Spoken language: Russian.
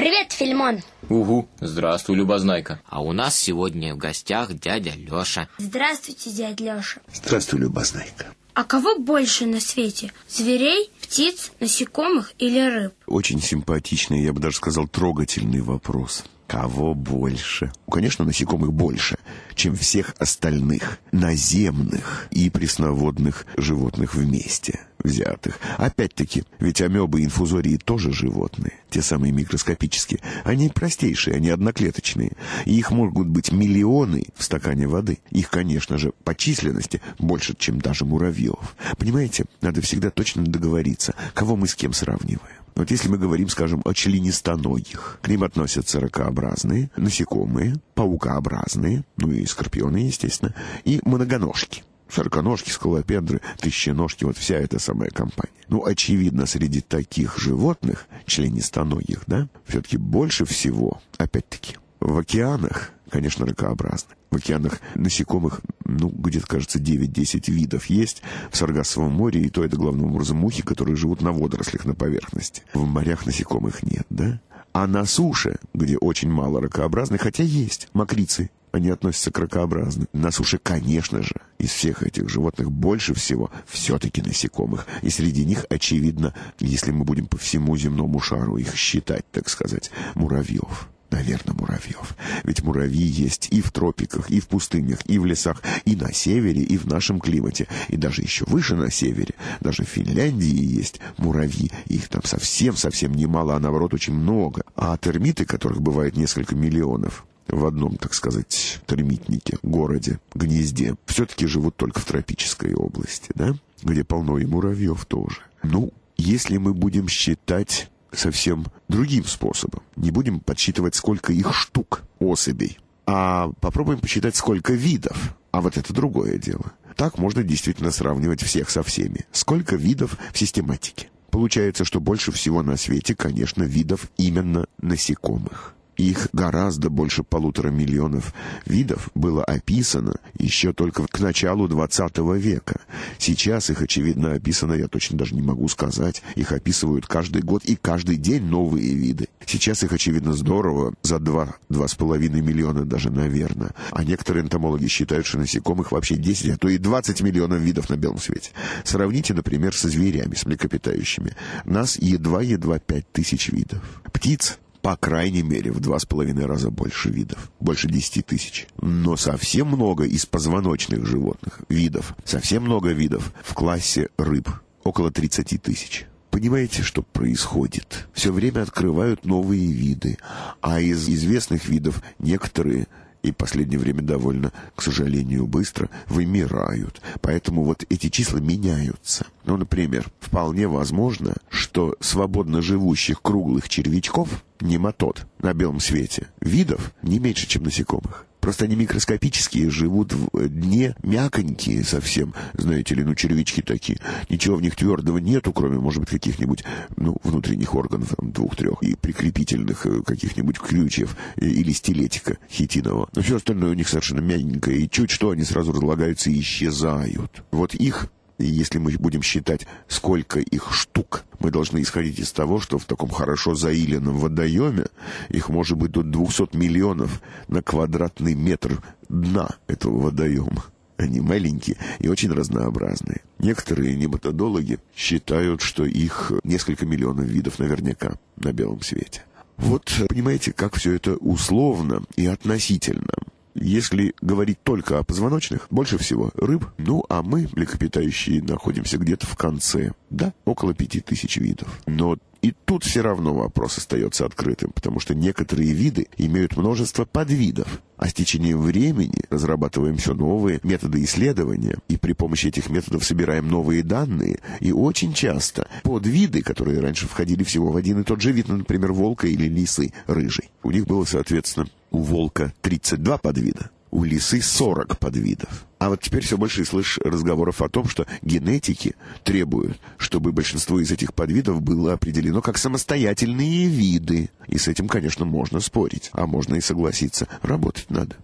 Привет, Фильмон. Угу, здравствуй, Любознайка. А у нас сегодня в гостях дядя Лёша. Здравствуйте, дядя Лёша. Здравствуй, Любознайка. А кого больше на свете? Зверей, птиц, насекомых или рыб? Очень симпатичный, я бы даже сказал, трогательный вопрос. Кого больше? Конечно, насекомых больше, чем всех остальных наземных и пресноводных животных вместе взятых. Опять-таки, ведь амебы и инфузории тоже животные, те самые микроскопические. Они простейшие, они одноклеточные. И их могут быть миллионы в стакане воды. Их, конечно же, по численности больше, чем даже муравьев. Понимаете, надо всегда точно договориться, кого мы с кем сравниваем. Вот если мы говорим, скажем, о членистоногих, к ним относятся ракообразные, насекомые, паукообразные, ну и скорпионы, естественно, и многоножки. Широконожки, скалопендры, тысяченожки, вот вся эта самая компания. Ну, очевидно, среди таких животных, членистоногих, да, все-таки больше всего, опять-таки, в океанах, конечно, ракообразны. В океанах насекомых, ну, где-то, кажется, 9-10 видов есть. В Саргассовом море, и то это главным образом мухи, которые живут на водорослях на поверхности. В морях насекомых нет, да? А на суше, где очень мало ракообразных, хотя есть мокрицы, они относятся к ракообразным. На суше, конечно же, из всех этих животных больше всего все-таки насекомых. И среди них, очевидно, если мы будем по всему земному шару их считать, так сказать, муравьев. Наверное, муравьев. Ведь муравьи есть и в тропиках, и в пустынях, и в лесах, и на севере, и в нашем климате. И даже еще выше на севере, даже в Финляндии есть муравьи. Их там совсем-совсем немало, а наоборот очень много. А термиты, которых бывает несколько миллионов, в одном, так сказать, термитнике, городе, гнезде, все-таки живут только в тропической области, да? Где полно и муравьев тоже. Ну, если мы будем считать совсем другим способом. Не будем подсчитывать, сколько их штук особей, а попробуем посчитать, сколько видов. А вот это другое дело. Так можно действительно сравнивать всех со всеми. Сколько видов в систематике. Получается, что больше всего на свете, конечно, видов именно насекомых. Их гораздо больше полутора миллионов видов было описано еще только к началу 20 века. Сейчас их, очевидно, описано, я точно даже не могу сказать. Их описывают каждый год и каждый день новые виды. Сейчас их, очевидно, здорово, за два, два с половиной миллиона даже, наверное. А некоторые энтомологи считают, что насекомых вообще 10, а то и 20 миллионов видов на белом свете. Сравните, например, со зверями, с млекопитающими. Нас едва-едва 5 тысяч видов. Птиц по крайней мере, в два с половиной раза больше видов, больше десяти тысяч. Но совсем много из позвоночных животных видов, совсем много видов в классе рыб, около 30 тысяч. Понимаете, что происходит? Все время открывают новые виды, а из известных видов некоторые и последнее время довольно, к сожалению, быстро вымирают. Поэтому вот эти числа меняются. Ну, например, вполне возможно, что свободно живущих круглых червячков, нематод, на белом свете, видов не меньше, чем насекомых. Просто они микроскопические, живут в дне, мяконькие совсем, знаете ли, ну, червячки такие. Ничего в них твердого нету, кроме, может быть, каких-нибудь, ну, внутренних органов, двух-трех, и прикрепительных э, каких-нибудь крючев или стилетика хитинового. Но все остальное у них совершенно мягенькое, и чуть что они сразу разлагаются и исчезают. Вот их если мы будем считать, сколько их штук, мы должны исходить из того, что в таком хорошо заиленном водоеме их может быть до 200 миллионов на квадратный метр дна этого водоема. Они маленькие и очень разнообразные. Некоторые неметодологи считают, что их несколько миллионов видов наверняка на белом свете. Вот понимаете, как все это условно и относительно. Если говорить только о позвоночных, больше всего рыб, ну а мы, млекопитающие, находимся где-то в конце, да, около пяти тысяч видов. Но и тут все равно вопрос остается открытым, потому что некоторые виды имеют множество подвидов. А с течением времени разрабатываем все новые методы исследования, и при помощи этих методов собираем новые данные. И очень часто подвиды, которые раньше входили всего в один и тот же вид, например, волка или лисы рыжий, у них было, соответственно, у волка 32 подвида, у лисы 40 подвидов. А вот теперь все больше слышишь разговоров о том, что генетики требуют, чтобы большинство из этих подвидов было определено как самостоятельные виды. И с этим, конечно, можно спорить, а можно и согласиться. Работать надо.